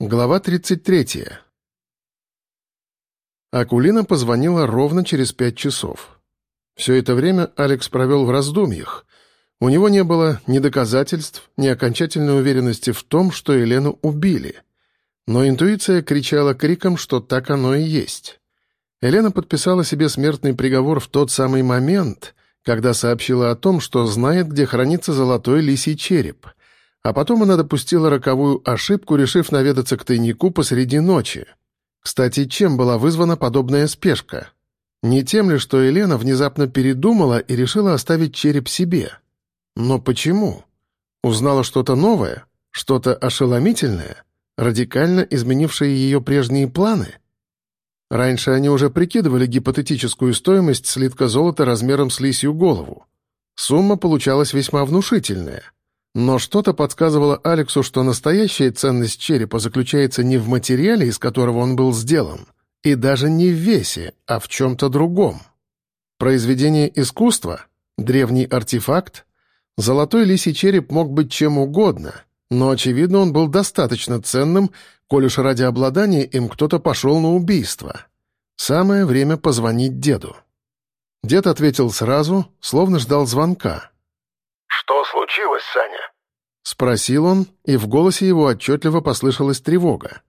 Глава 33. Акулина позвонила ровно через пять часов. Все это время Алекс провел в раздумьях. У него не было ни доказательств, ни окончательной уверенности в том, что Елену убили. Но интуиция кричала криком, что так оно и есть. Елена подписала себе смертный приговор в тот самый момент, когда сообщила о том, что знает, где хранится золотой лисий череп — а потом она допустила роковую ошибку, решив наведаться к тайнику посреди ночи. Кстати, чем была вызвана подобная спешка? Не тем ли, что Елена внезапно передумала и решила оставить череп себе? Но почему? Узнала что-то новое? Что-то ошеломительное? Радикально изменившее ее прежние планы? Раньше они уже прикидывали гипотетическую стоимость слитка золота размером с лисью голову. Сумма получалась весьма внушительная. Но что-то подсказывало Алексу, что настоящая ценность черепа заключается не в материале, из которого он был сделан, и даже не в весе, а в чем-то другом. Произведение искусства, древний артефакт, золотой лисий череп мог быть чем угодно, но, очевидно, он был достаточно ценным, коль уж ради обладания им кто-то пошел на убийство. Самое время позвонить деду. Дед ответил сразу, словно ждал звонка — «Что случилось, Саня?» — спросил он, и в голосе его отчетливо послышалась тревога.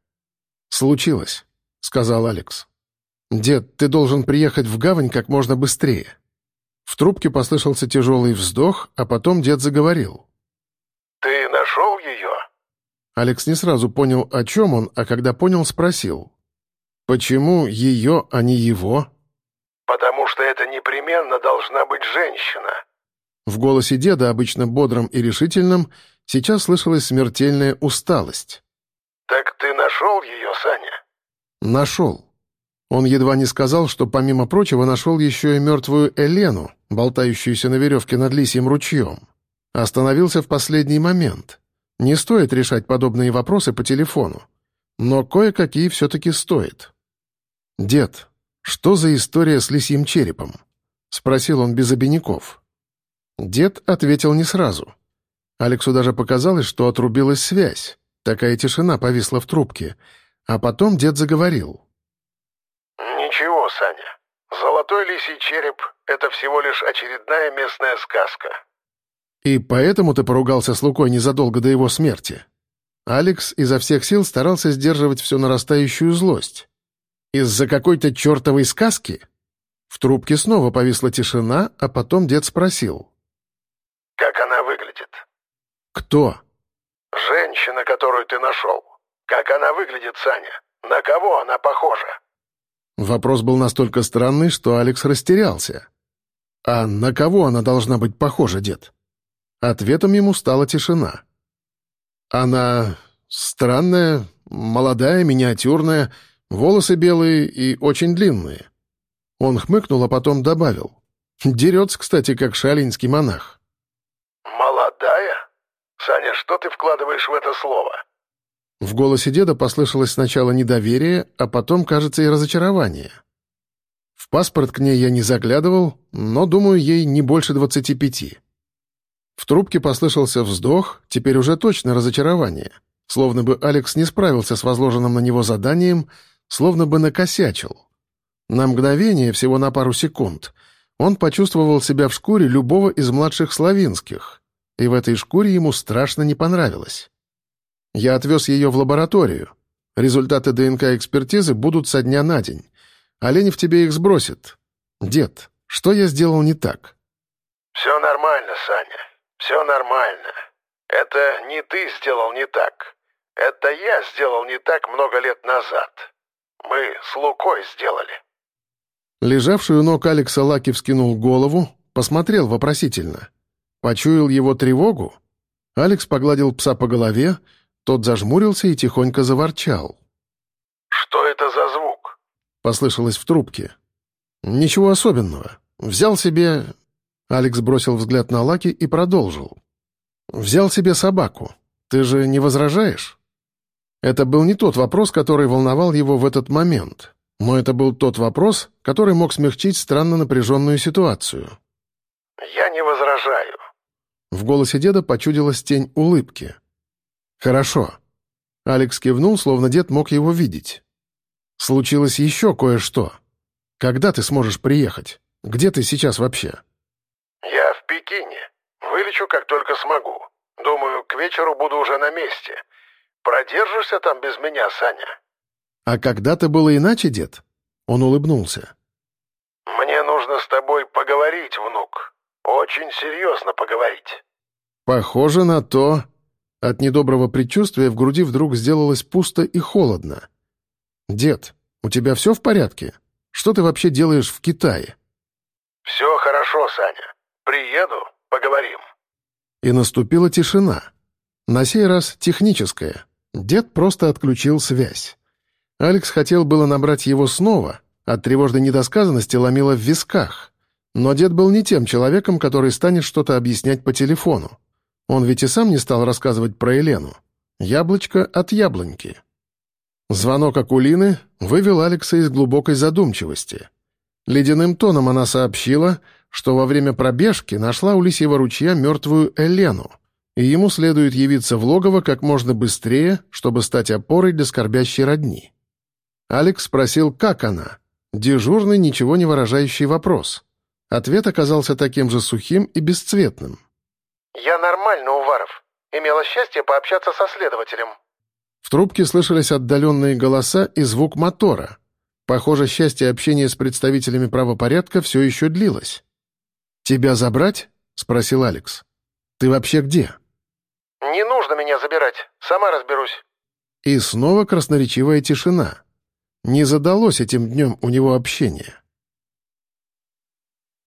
«Случилось», — сказал Алекс. «Дед, ты должен приехать в гавань как можно быстрее». В трубке послышался тяжелый вздох, а потом дед заговорил. «Ты нашел ее?» Алекс не сразу понял, о чем он, а когда понял, спросил. «Почему ее, а не его?» «Потому что это непременно должна быть женщина», в голосе деда, обычно бодрым и решительным, сейчас слышалась смертельная усталость. «Так ты нашел ее, Саня?» «Нашел». Он едва не сказал, что, помимо прочего, нашел еще и мертвую Элену, болтающуюся на веревке над лисьим ручьем. Остановился в последний момент. Не стоит решать подобные вопросы по телефону. Но кое-какие все-таки стоит. «Дед, что за история с лисьим черепом?» — спросил он без обиняков. Дед ответил не сразу. Алексу даже показалось, что отрубилась связь. Такая тишина повисла в трубке. А потом дед заговорил. «Ничего, Саня. Золотой лисий череп — это всего лишь очередная местная сказка». «И поэтому ты поругался с Лукой незадолго до его смерти?» Алекс изо всех сил старался сдерживать всю нарастающую злость. «Из-за какой-то чертовой сказки?» В трубке снова повисла тишина, а потом дед спросил. Как она выглядит?» «Кто?» «Женщина, которую ты нашел. Как она выглядит, Саня? На кого она похожа?» Вопрос был настолько странный, что Алекс растерялся. «А на кого она должна быть похожа, дед?» Ответом ему стала тишина. «Она странная, молодая, миниатюрная, волосы белые и очень длинные». Он хмыкнул, а потом добавил. «Дерется, кстати, как шалинский монах». «Молодая? Саня, что ты вкладываешь в это слово?» В голосе деда послышалось сначала недоверие, а потом, кажется, и разочарование. В паспорт к ней я не заглядывал, но, думаю, ей не больше двадцати пяти. В трубке послышался вздох, теперь уже точно разочарование. Словно бы Алекс не справился с возложенным на него заданием, словно бы накосячил. На мгновение, всего на пару секунд, он почувствовал себя в шкуре любого из младших славинских, и в этой шкуре ему страшно не понравилось. Я отвез ее в лабораторию. Результаты ДНК-экспертизы будут со дня на день. Оленев тебе их сбросит. Дед, что я сделал не так? Все нормально, Саня. Все нормально. Это не ты сделал не так. Это я сделал не так много лет назад. Мы с Лукой сделали. Лежавший у ног Алекса Лаки вскинул голову, посмотрел вопросительно. Почуял его тревогу? Алекс погладил пса по голове, тот зажмурился и тихонько заворчал. «Что это за звук?» — послышалось в трубке. «Ничего особенного. Взял себе...» Алекс бросил взгляд на Лаки и продолжил. «Взял себе собаку. Ты же не возражаешь?» Это был не тот вопрос, который волновал его в этот момент, но это был тот вопрос, который мог смягчить странно напряженную ситуацию. «Я не возражаю. В голосе деда почудилась тень улыбки. «Хорошо». Алекс кивнул, словно дед мог его видеть. «Случилось еще кое-что. Когда ты сможешь приехать? Где ты сейчас вообще?» «Я в Пекине. Вылечу, как только смогу. Думаю, к вечеру буду уже на месте. Продержишься там без меня, Саня?» «А когда-то было иначе, дед?» Он улыбнулся. «Мне нужно с тобой поговорить, внук. Очень серьезно поговорить». «Похоже на то...» От недоброго предчувствия в груди вдруг сделалось пусто и холодно. «Дед, у тебя все в порядке? Что ты вообще делаешь в Китае?» «Все хорошо, Саня. Приеду, поговорим». И наступила тишина. На сей раз техническая. Дед просто отключил связь. Алекс хотел было набрать его снова, от тревожной недосказанности ломило в висках. Но дед был не тем человеком, который станет что-то объяснять по телефону. Он ведь и сам не стал рассказывать про Елену. Яблочко от яблоньки. Звонок Акулины вывел Алекса из глубокой задумчивости. Ледяным тоном она сообщила, что во время пробежки нашла у Лисьего ручья мертвую Элену, и ему следует явиться в логово как можно быстрее, чтобы стать опорой для скорбящей родни. Алекс спросил, как она. Дежурный, ничего не выражающий вопрос. Ответ оказался таким же сухим и бесцветным. «Я нормально, Уваров. Имела счастье пообщаться со следователем». В трубке слышались отдаленные голоса и звук мотора. Похоже, счастье общения с представителями правопорядка все еще длилось. «Тебя забрать?» — спросил Алекс. «Ты вообще где?» «Не нужно меня забирать. Сама разберусь». И снова красноречивая тишина. Не задалось этим днем у него общение.